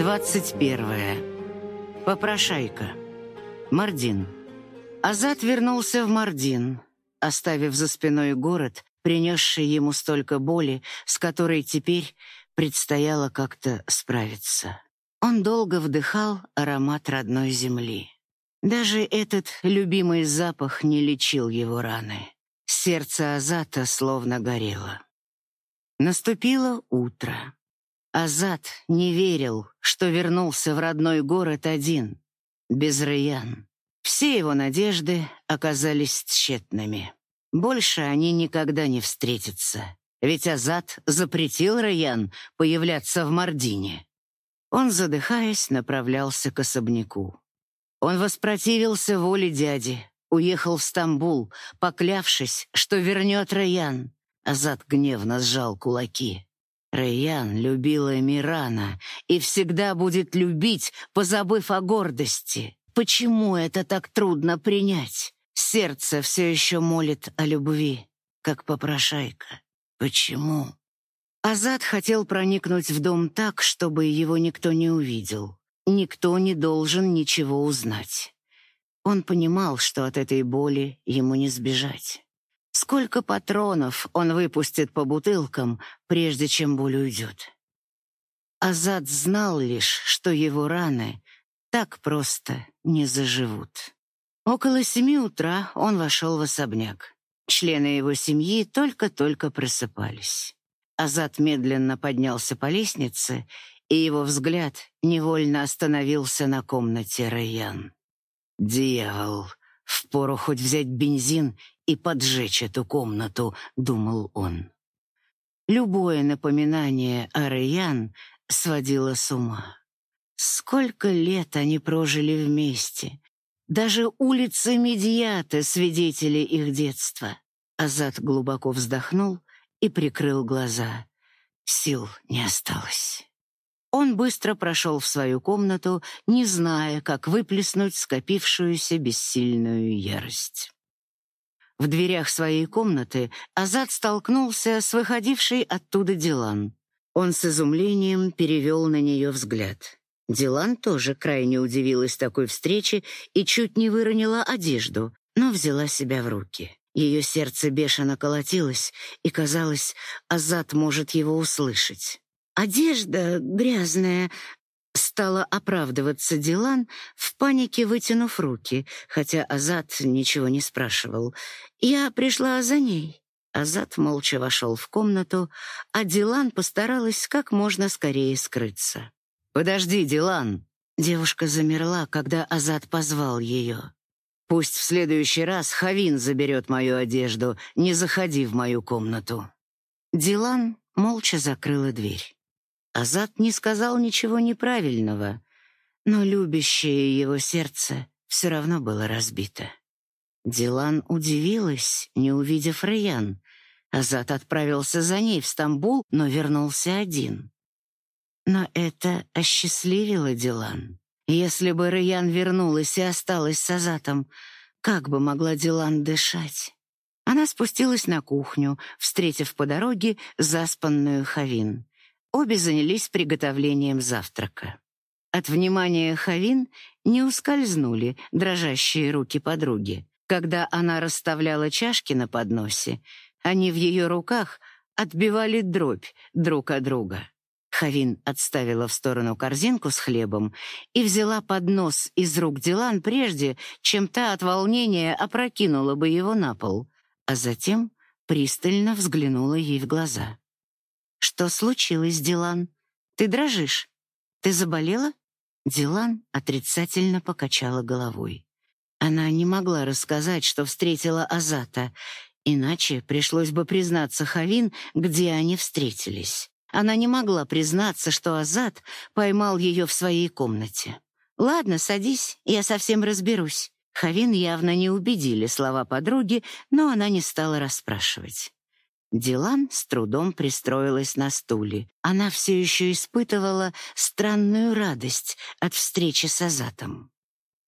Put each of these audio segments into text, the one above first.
21. Попрошайка. Мардин. Азат вернулся в Мардин, оставив за спиной город, принесший ему столько боли, с которой теперь предстояло как-то справиться. Он долго вдыхал аромат родной земли. Даже этот любимый запах не лечил его раны. Сердце Азата словно горело. Наступило утро. Азат не верил, что вернулся в родной город один, без Раян. Все его надежды оказались тщетными. Больше они никогда не встретятся, ведь Азат запретил Раян появляться в Мардине. Он, задыхаясь, направлялся к особняку. Он воспротивился воле дяди, уехал в Стамбул, поклявшись, что вернет Раян. Азат гневно сжал кулаки. Рэйян любила Мирана и всегда будет любить, позабыв о гордости. Почему это так трудно принять? Сердце все еще молит о любви, как попрошайка. Почему? Азат хотел проникнуть в дом так, чтобы его никто не увидел. Никто не должен ничего узнать. Он понимал, что от этой боли ему не сбежать. Сколько патронов он выпустит по бутылкам, прежде чем боль уйдет? Азат знал лишь, что его раны так просто не заживут. Около семи утра он вошел в особняк. Члены его семьи только-только просыпались. Азат медленно поднялся по лестнице, и его взгляд невольно остановился на комнате Райан. «Дьявол! Впору хоть взять бензин и поджечь эту комнату, думал он. Любое напоминание о Раян сводило с ума. Сколько лет они прожили вместе. Даже улицы Медиаты свидетели их детства. Азат глубоко вздохнул и прикрыл глаза. Сил не осталось. Он быстро прошел в свою комнату, не зная, как выплеснуть скопившуюся бессильную ярость. В дверях своей комнаты Азат столкнулся с выходившей оттуда Дилан. Он с изумлением перевел на нее взгляд. Дилан тоже крайне удивилась такой встрече и чуть не выронила одежду, но взяла себя в руки. Ее сердце бешено колотилось, и казалось, Азат может его услышать. Одежда грязная, стала оправдываться Дилан, в панике вытянув руки, хотя Азат ничего не спрашивал. Я пришла за ней. Азат молча вошел в комнату, а Дилан постаралась как можно скорее скрыться. «Подожди, Дилан!» Девушка замерла, когда Азат позвал ее. «Пусть в следующий раз Хавин заберет мою одежду, не заходи в мою комнату». Дилан молча закрыла дверь. Азат не сказал ничего неправильного, но любящее его сердце все равно было разбито. Дилан удивилась, не увидев Раян. Азат отправился за ней в Стамбул, но вернулся один. Но это осчастливило Дилан. Если бы Раян вернулась и осталась с Азатом, как бы могла Дилан дышать? Она спустилась на кухню, встретив по дороге заспанную Хавин. Обе занялись приготовлением завтрака. От внимания Хавин не ускользнули дрожащие руки подруги. Когда она расставляла чашки на подносе, они в ее руках отбивали дробь друг от друга. Хавин отставила в сторону корзинку с хлебом и взяла поднос из рук Дилан прежде, чем та от волнения опрокинула бы его на пол, а затем пристально взглянула ей в глаза. «Что случилось, Дилан? Ты дрожишь? Ты заболела?» Дилан отрицательно покачала головой. Она не могла рассказать, что встретила Азата, иначе пришлось бы признаться Хавин, где они встретились. Она не могла признаться, что Азат поймал ее в своей комнате. «Ладно, садись, я совсем разберусь». Хавин явно не убедили слова подруги, но она не стала расспрашивать. Дилан с трудом пристроилась на стуле. Она все еще испытывала странную радость от встречи с Азатом.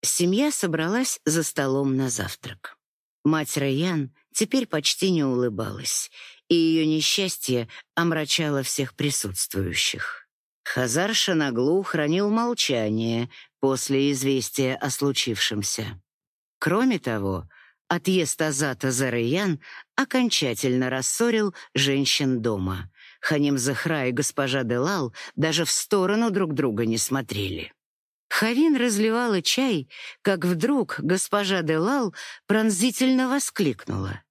Семья собралась за столом на завтрак. Мать Райан теперь почти не улыбалась, и ее несчастье омрачало всех присутствующих. Хазар Шанаглу хранил молчание после известия о случившемся. Кроме того, отъезд Азата Зарыян окончательно рассорил женщин дома. Ханим Захра и госпожа Делал даже в сторону друг друга не смотрели. Хавин разливала чай, как вдруг госпожа Делал пронзительно воскликнула.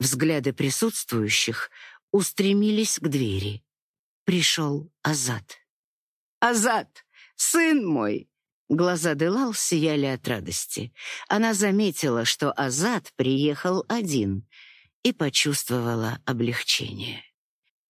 Взгляды присутствующих устремились к двери. Пришел Азат. «Азат, сын мой!» Глаза Делал сияли от радости. Она заметила, что Азат приехал один и почувствовала облегчение.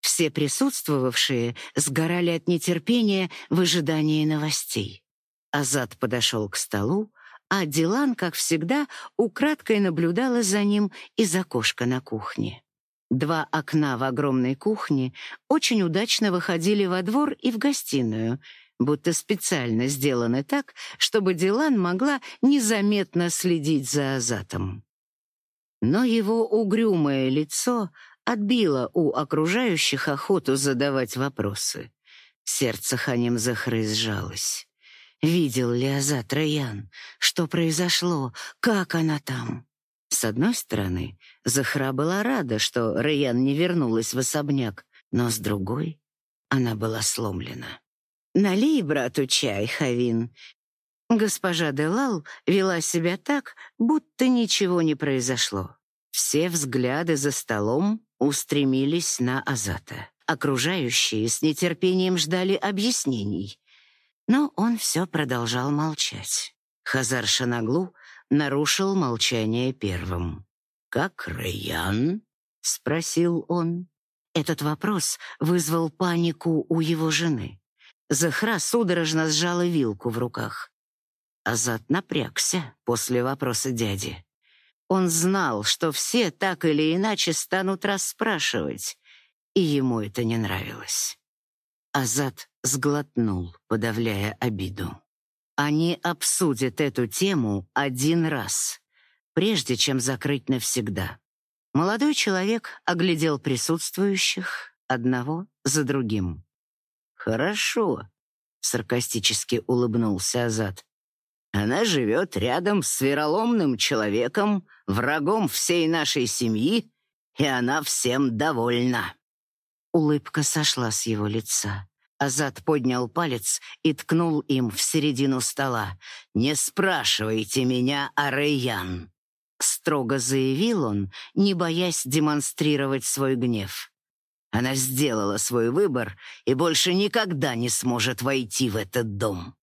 Все присутствовавшие сгорали от нетерпения в ожидании новостей. Азат подошел к столу, а Дилан, как всегда, украдкой наблюдала за ним из окошка на кухне. Два окна в огромной кухне очень удачно выходили во двор и в гостиную, будто специально сделаны так, чтобы Дилан могла незаметно следить за Азатом. Но его угрюмое лицо отбило у окружающих охоту задавать вопросы. Сердце Ханим Захры сжалось. Видел ли Азат Раян? Что произошло? Как она там? С одной стороны, Захра была рада, что Раян не вернулась в особняк, но с другой она была сломлена. «Налей брату чай, Хавин». Госпожа Делал вела себя так, будто ничего не произошло. Все взгляды за столом устремились на Азата. Окружающие с нетерпением ждали объяснений. Но он все продолжал молчать. Хазар Шанаглу нарушил молчание первым. «Как Райан?» — спросил он. Этот вопрос вызвал панику у его жены. Захра судорожно сжала вилку в руках. Азат напрягся после вопроса дяди. Он знал, что все так или иначе станут расспрашивать, и ему это не нравилось. Азат сглотнул, подавляя обиду. Они обсудят эту тему один раз, прежде чем закрыть навсегда. Молодой человек оглядел присутствующих одного за другим. «Хорошо», — саркастически улыбнулся Азат. «Она живет рядом с вероломным человеком, врагом всей нашей семьи, и она всем довольна». Улыбка сошла с его лица. Азат поднял палец и ткнул им в середину стола. «Не спрашивайте меня о Рейян», — строго заявил он, не боясь демонстрировать свой гнев. «Она сделала свой выбор и больше никогда не сможет войти в этот дом».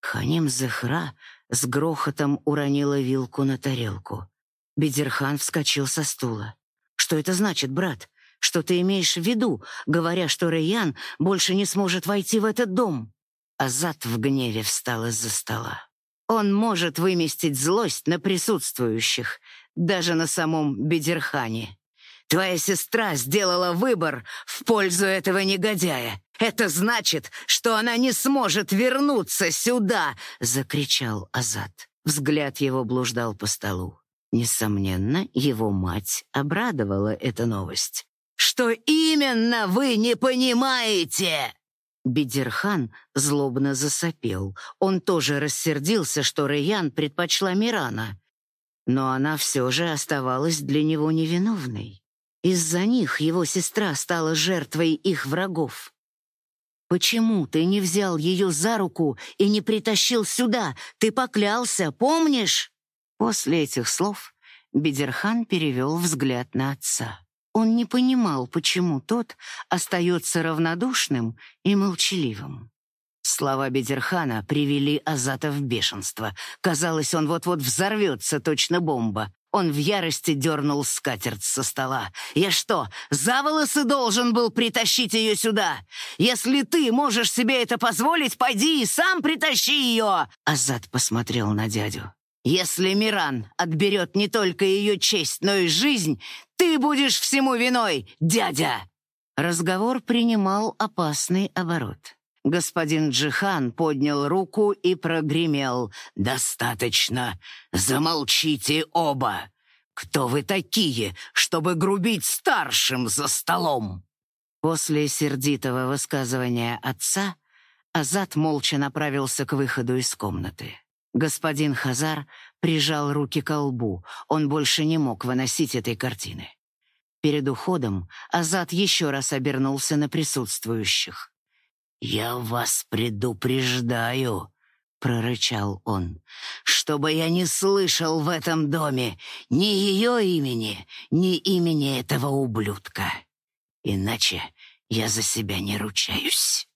Ханим Захра с грохотом уронила вилку на тарелку. Бедерхан вскочил со стула. «Что это значит, брат? Что ты имеешь в виду, говоря, что Рэйян больше не сможет войти в этот дом?» Азат в гневе встал из-за стола. Он может выместить злость на присутствующих, даже на самом Бедерхане. Твоя сестра сделала выбор в пользу этого негодяя. Это значит, что она не сможет вернуться сюда, закричал Азат. Взгляд его блуждал по столу. Несомненно, его мать обрадовала эта новость. Что именно вы не понимаете?» Бедерхан злобно засопел. Он тоже рассердился, что Раян предпочла Мирана. Но она все же оставалась для него невиновной. Из-за них его сестра стала жертвой их врагов. «Почему ты не взял ее за руку и не притащил сюда? Ты поклялся, помнишь?» После этих слов Бедерхан перевел взгляд на отца. Он не понимал, почему тот остается равнодушным и молчаливым. Слова Бедерхана привели Азата в бешенство. Казалось, он вот-вот взорвется, точно бомба. Он в ярости дернул скатерть со стола. «Я что, за волосы должен был притащить ее сюда? Если ты можешь себе это позволить, пойди и сам притащи ее!» Азат посмотрел на дядю. Если Миран отберет не только ее честь, но и жизнь, ты будешь всему виной, дядя!» Разговор принимал опасный оборот. Господин Джихан поднял руку и прогремел. «Достаточно! Замолчите оба! Кто вы такие, чтобы грубить старшим за столом?» После сердитого высказывания отца Азат молча направился к выходу из комнаты. Господин Хазар прижал руки к лбу. Он больше не мог выносить этой картины. Перед уходом Азат еще раз обернулся на присутствующих. «Я вас предупреждаю», — прорычал он, «чтобы я не слышал в этом доме ни ее имени, ни имени этого ублюдка. Иначе я за себя не ручаюсь».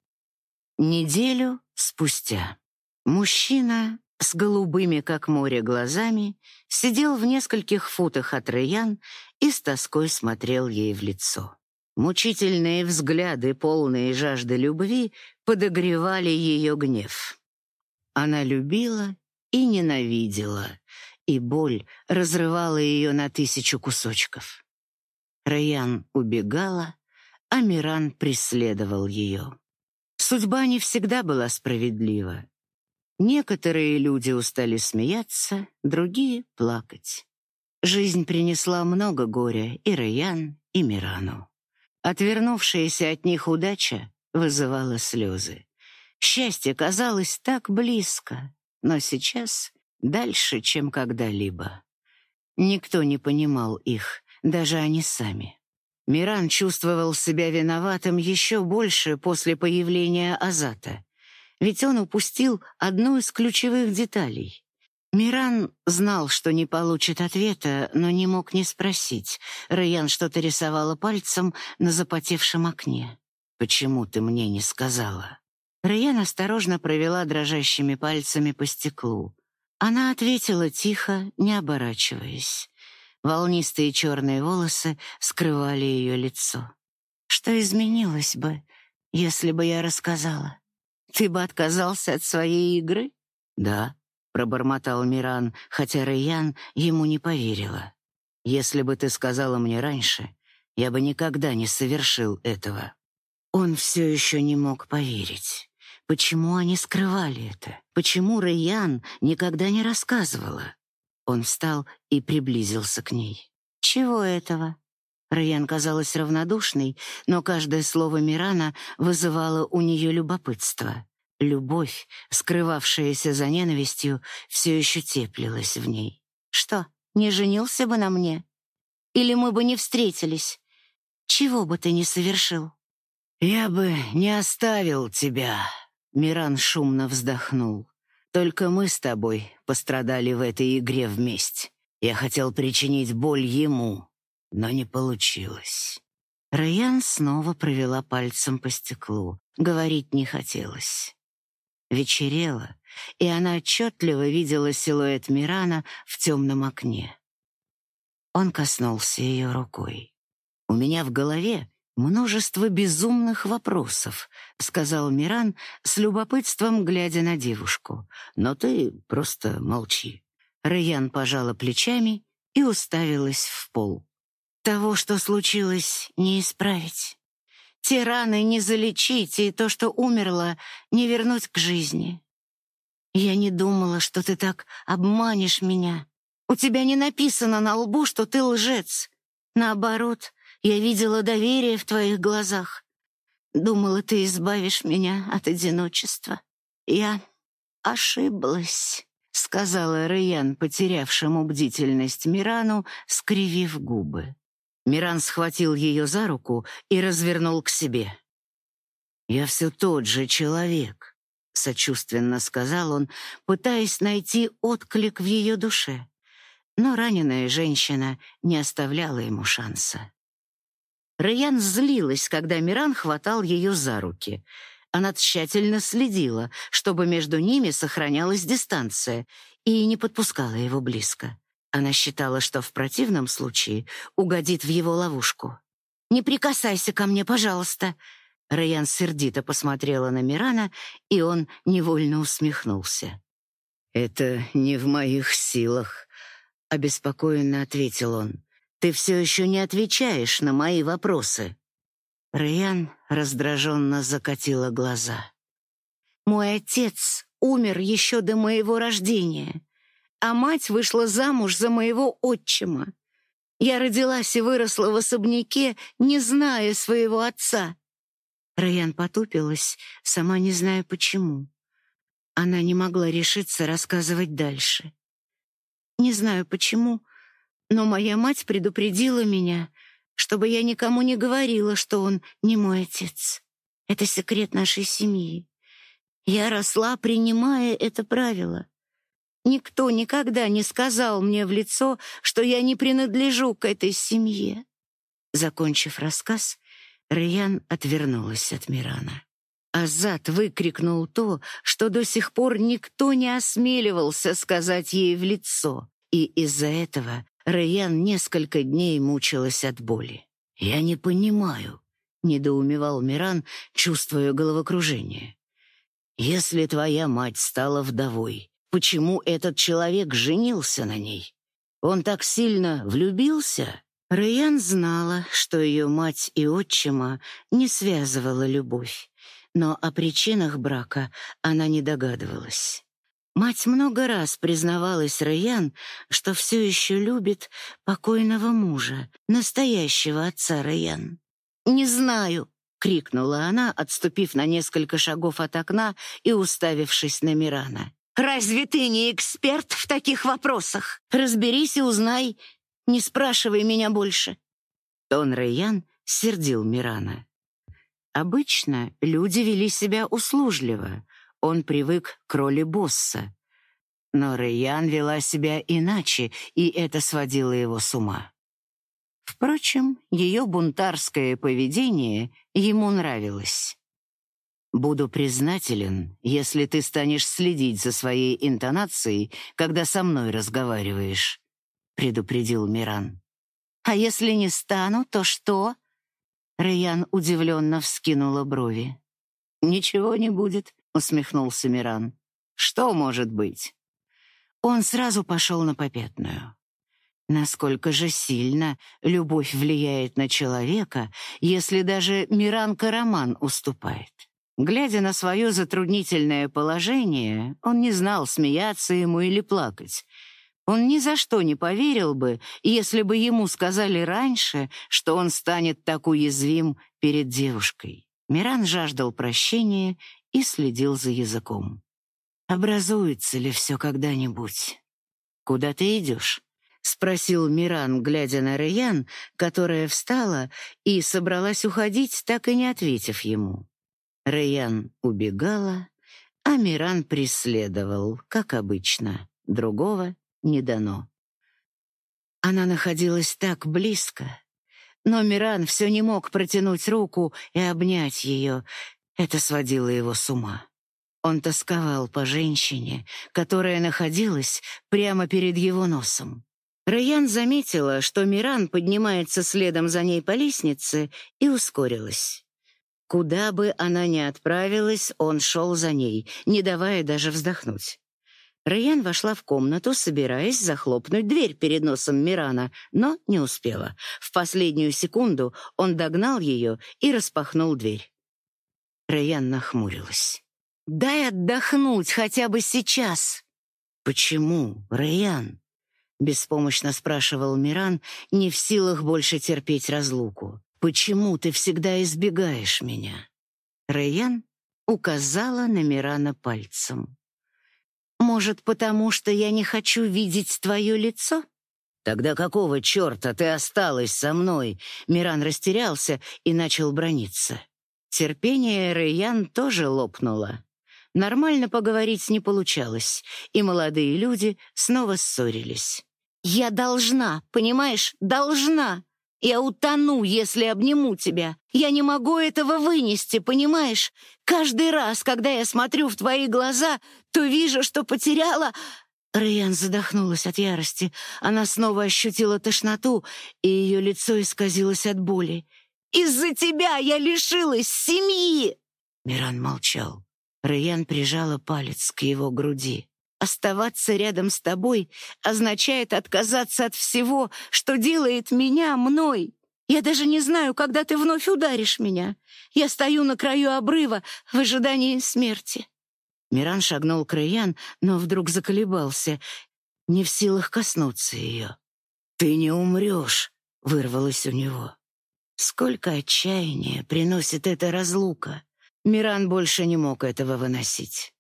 Неделю спустя мужчина с голубыми, как море, глазами сидел в нескольких футах от Раян и с тоской смотрел ей в лицо. Мучительные взгляды, полные жажды любви, подогревали ее гнев. Она любила и ненавидела, и боль разрывала ее на тысячу кусочков. Раян убегала, а Миран преследовал ее. Судьба не всегда была справедлива. Некоторые люди устали смеяться, другие — плакать. Жизнь принесла много горя и Раян, и Мирану. Отвернувшаяся от них удача вызывала слезы. Счастье казалось так близко, но сейчас дальше, чем когда-либо. Никто не понимал их, даже они сами. Миран чувствовал себя виноватым еще больше после появления Азата, ведь он упустил одну из ключевых деталей. Миран знал, что не получит ответа, но не мог не спросить. Раян что-то рисовала пальцем на запотевшем окне. «Почему ты мне не сказала?» Раян осторожно провела дрожащими пальцами по стеклу. Она ответила тихо, не оборачиваясь. Волнистые черные волосы скрывали ее лицо. Что изменилось бы, если бы я рассказала? Ты бы отказался от своей игры? Да, пробормотал Миран, хотя Райан ему не поверила. Если бы ты сказала мне раньше, я бы никогда не совершил этого. Он все еще не мог поверить. Почему они скрывали это? Почему Райан никогда не рассказывала? Он встал и приблизился к ней. «Чего этого?» Райан казалась равнодушной, но каждое слово Мирана вызывало у нее любопытство. Любовь, скрывавшаяся за ненавистью, все еще теплилась в ней. «Что, не женился бы на мне? Или мы бы не встретились? Чего бы ты не совершил?» «Я бы не оставил тебя», — Миран шумно вздохнул. Только мы с тобой пострадали в этой игре вместе. Я хотел причинить боль ему, но не получилось. Райан снова провела пальцем по стеклу. Говорить не хотелось. Вечерело, и она отчетливо видела силуэт Мирана в темном окне. Он коснулся ее рукой. У меня в голове множество безумных вопросов, сказал Миран с любопытством глядя на девушку. Но ты просто молчи. Раян пожала плечами и уставилась в пол. Того, что случилось, не исправить. Те раны не залечить, и то, что умерло, не вернуть к жизни. Я не думала, что ты так обманешь меня. У тебя не написано на лбу, что ты лжец. Наоборот, я видела доверие в твоих глазах. Думала, ты избавишь меня от одиночества. Я ошиблась, сказала Раян, потерявшему бдительность Мирану, скривив губы. Миран схватил ее за руку и развернул к себе. Я все тот же человек, сочувственно сказал он, пытаясь найти отклик в ее душе. Но раненая женщина не оставляла ему шанса. Раян злилась, когда Миран хватал ее за руки. Она тщательно следила, чтобы между ними сохранялась дистанция, и не подпускала его близко. Она считала, что в противном случае угодит в его ловушку. «Не прикасайся ко мне, пожалуйста!» Раян сердито посмотрела на Мирана, и он невольно усмехнулся. «Это не в моих силах», — обеспокоенно ответил он. Ты все еще не отвечаешь на мои вопросы. Райан раздраженно закатила глаза. Мой отец умер еще до моего рождения, а мать вышла замуж за моего отчима. Я родилась и выросла в особняке, не зная своего отца. Раян потупилась, сама не зная почему. Она не могла решиться рассказывать дальше. Не знаю почему, но моя мать предупредила меня, чтобы я никому не говорила, что он не мой отец. Это секрет нашей семьи. Я росла, принимая это правило. Никто никогда не сказал мне в лицо, что я не принадлежу к этой семье. Закончив рассказ, Раян отвернулась от Мирана. Азат выкрикнул то, что до сих пор никто не осмеливался сказать ей в лицо, и из-за этого Раян несколько дней мучилась от боли. «Я не понимаю», — недоумевал Миран, чувствуя головокружение. «Если твоя мать стала вдовой, почему этот человек женился на ней? Он так сильно влюбился?» Раян знала, что ее мать и отчима не связывала любовь, но о причинах брака она не догадывалась. Мать много раз признавалась Раян, что все еще любит покойного мужа, настоящего отца Раян. «Не знаю», — крикнула она, отступив на несколько шагов от окна и уставившись на Мирана. «Разве ты не эксперт в таких вопросах? Разберись и узнай, не спрашивай меня больше». Тон Рэйян сердил Мирана. Обычно люди вели себя услужливо. Он привык к роли босса. Но Рэйян вела себя иначе, и это сводило его с ума. Впрочем, ее бунтарское поведение ему нравилось. «Буду признателен, если ты станешь следить за своей интонацией, когда со мной разговариваешь», предупредил Миран. А если не стану, то что? Раян удивленно вскинула брови. Ничего не будет, усмехнулся Миран. Что может быть? Он сразу пошел на попятную. Насколько же сильно любовь влияет на человека, если даже Миран Караман уступает? Глядя на свое затруднительное положение, он не знал, смеяться ему или плакать, он ни за что не поверил бы, если бы ему сказали раньше, что он станет так уязвим перед девушкой. Миран жаждал прощения и следил за языком. «Образуется ли все когда-нибудь?» «Куда ты идешь?» — спросил Миран, глядя на Раян, которая встала и собралась уходить, так и не ответив ему. Раян убегала, а Миран преследовал, как обычно. Другого не дано. Она находилась так близко, но Миран все не мог протянуть руку и обнять ее. Это сводило его с ума. Он тосковал по женщине, которая находилась прямо перед его носом. Раян заметила, что Миран поднимается следом за ней по лестнице, и ускорилась. Куда бы она ни отправилась, он шел за ней, не давая даже вздохнуть. Райан вошла в комнату, собираясь захлопнуть дверь перед носом Мирана, но не успела. В последнюю секунду он догнал ее и распахнул дверь. Райан нахмурилась. «Дай отдохнуть хотя бы сейчас!» «Почему, Райан?» — беспомощно спрашивал Миран, не в силах больше терпеть разлуку. «Почему ты всегда избегаешь меня?» Райан указала на Мирана пальцем. Может, потому что я не хочу видеть твое лицо? Тогда какого черта ты осталась со мной? Миран растерялся и начал брониться. Терпение Рэйян тоже лопнуло. Нормально поговорить не получалось, и молодые люди снова ссорились. «Я должна, понимаешь, должна!» Я утону, если обниму тебя. Я не могу этого вынести, понимаешь? Каждый раз, когда я смотрю в твои глаза, то вижу, что потеряла...» Рэйан задохнулась от ярости. Она снова ощутила тошноту, и ее лицо исказилось от боли. «Из-за тебя я лишилась семьи!» Миран молчал. Рэйан прижала палец к его груди. Оставаться рядом с тобой означает отказаться от всего, что делает меня мной. Я даже не знаю, когда ты вновь ударишь меня. Я стою на краю обрыва в ожидании смерти». Миран шагнул к Раян, но вдруг заколебался, не в силах коснуться ее. «Ты не умрешь», — вырвалось у него. Сколько отчаяния приносит эта разлука. Миран больше не мог этого выносить.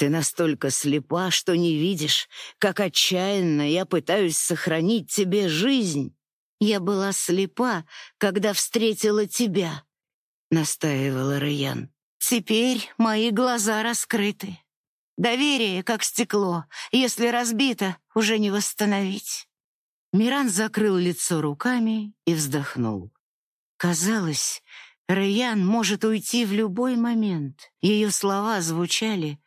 Ты настолько слепа, что не видишь, как отчаянно я пытаюсь сохранить тебе жизнь. Я была слепа, когда встретила тебя, — настаивала Раян. Теперь мои глаза раскрыты. Доверие, как стекло, если разбито, уже не восстановить. Миран закрыл лицо руками и вздохнул. Казалось, Раян может уйти в любой момент. Ее слова звучали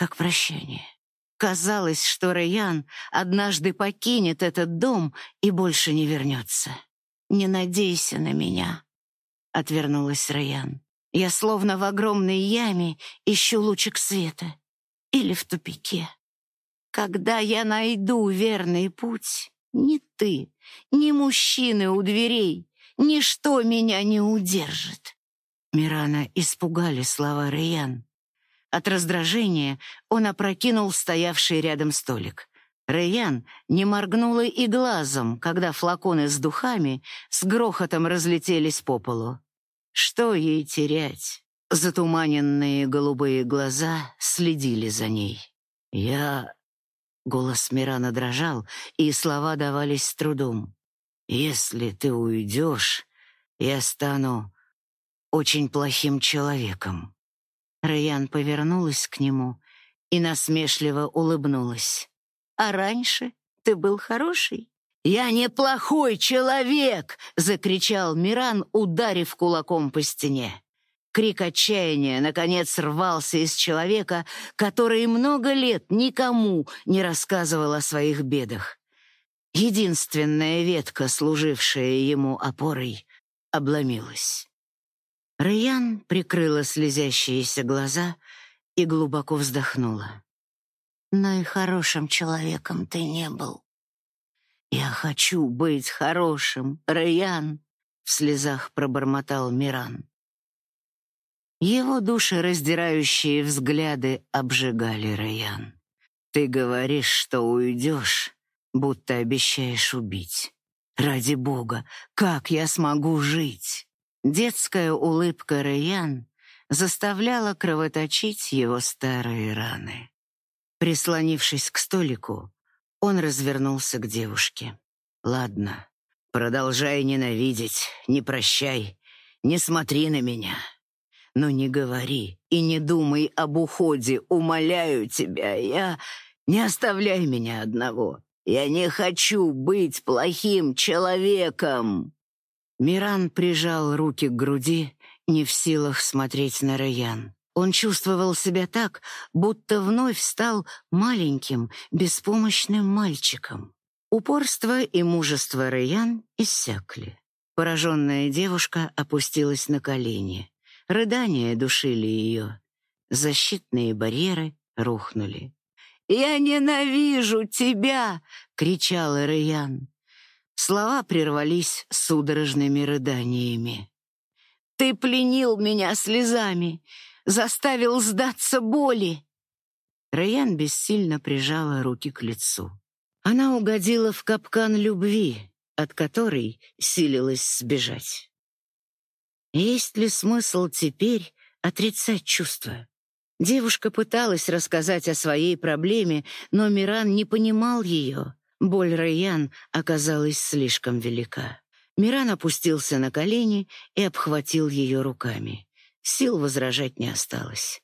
как прощание. Казалось, что Раян однажды покинет этот дом и больше не вернется. «Не надейся на меня», — отвернулась Раян. «Я словно в огромной яме ищу лучик света. Или в тупике. Когда я найду верный путь, ни ты, ни мужчины у дверей Ничто меня не удержит. Мирана испугали слова Рэян. От раздражения он опрокинул стоявший рядом столик. Рэян не моргнула и глазом, когда флаконы с духами с грохотом разлетелись по полу. Что ей терять? Затуманенные голубые глаза следили за ней. «Я...» Голос Мирана дрожал, и слова давались с трудом. Если ты уйдешь, я стану очень плохим человеком. Райан повернулась к нему и насмешливо улыбнулась. А раньше ты был хороший. Я не плохой человек, закричал Миран, ударив кулаком по стене. Крик отчаяния наконец рвался из человека, который много лет никому не рассказывал о своих бедах. Единственная ветка, служившая ему опорой, обломилась. Райан прикрыла слезящиеся глаза и глубоко вздохнула. Но и хорошим человеком ты не был. Я хочу быть хорошим, Райан, в слезах пробормотал Миран. Его душераздирающие взгляды обжигали Райан. Ты говоришь, что уйдешь, будто обещаешь убить. Ради бога, как я смогу жить? Детская улыбка Рэян заставляла кровоточить его старые раны. Прислонившись к столику, он развернулся к девушке. «Ладно, продолжай ненавидеть, не прощай, не смотри на меня. Но не говори и не думай об уходе, умоляю тебя, я... Не оставляй меня одного. Я не хочу быть плохим человеком!» Миран прижал руки к груди, не в силах смотреть на Раян. Он чувствовал себя так, будто вновь стал маленьким, беспомощным мальчиком. Упорство и мужество Раян иссякли. Пораженная девушка опустилась на колени. Рыдания душили ее. Защитные барьеры рухнули. «Я ненавижу тебя!» — кричала Раян. Слова прервались судорожными рыданиями. «Ты пленил меня слезами, заставил сдаться боли!» Раян бессильно прижала руки к лицу. Она угодила в капкан любви, от которой силилась сбежать. Есть ли смысл теперь отрицать чувства? Девушка пыталась рассказать о своей проблеме, но Миран не понимал ее. Боль Райан оказалась слишком велика. Миран опустился на колени и обхватил ее руками. Сил возражать не осталось.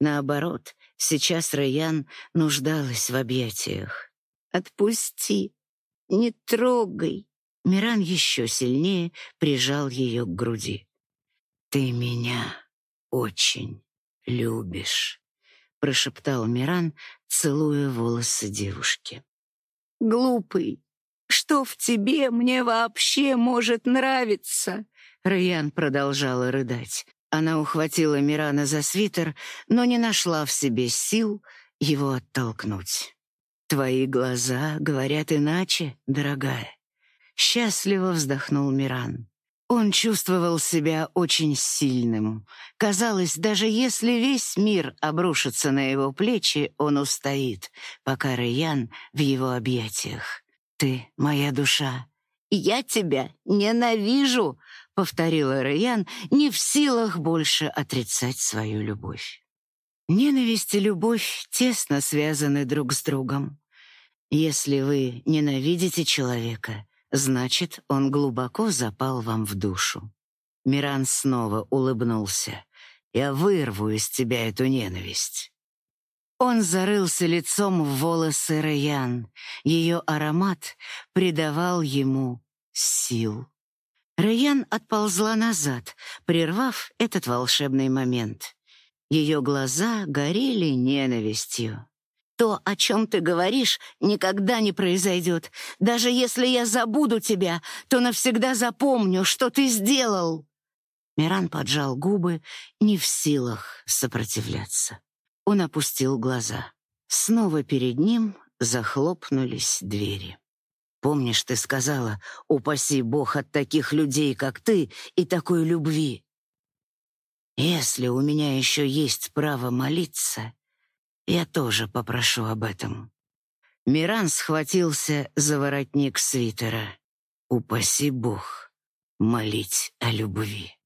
Наоборот, сейчас Райан нуждалась в объятиях. «Отпусти! Не трогай!» Миран еще сильнее прижал ее к груди. «Ты меня очень любишь», — прошептал Миран, целуя волосы девушки. «Глупый, что в тебе мне вообще может нравиться?» Райан продолжала рыдать. Она ухватила Мирана за свитер, но не нашла в себе сил его оттолкнуть. «Твои глаза говорят иначе, дорогая». Счастливо вздохнул Миран. Он чувствовал себя очень сильным. Казалось, даже если весь мир обрушится на его плечи, он устоит, пока Райан в его объятиях. «Ты — моя душа, «Я тебя ненавижу», — повторила Раян, не в силах больше отрицать свою любовь. Ненависть и любовь тесно связаны друг с другом. Если вы ненавидите человека, значит, он глубоко запал вам в душу. Миран снова улыбнулся. «Я вырву из тебя эту ненависть». Он зарылся лицом в волосы Раян. Ее аромат придавал ему сил. Раян отползла назад, прервав этот волшебный момент. Ее глаза горели ненавистью. То, о чем ты говоришь, никогда не произойдет. Даже если я забуду тебя, то навсегда запомню, что ты сделал. Миран поджал губы, не в силах сопротивляться. Он опустил глаза. Снова перед ним захлопнулись двери. Помнишь, ты сказала: "Упаси Бог от таких людей, как ты, и такой любви". Если у меня еще есть право молиться, я тоже попрошу об этом. Миран схватился за воротник свитера. Упаси Бог молить о любви.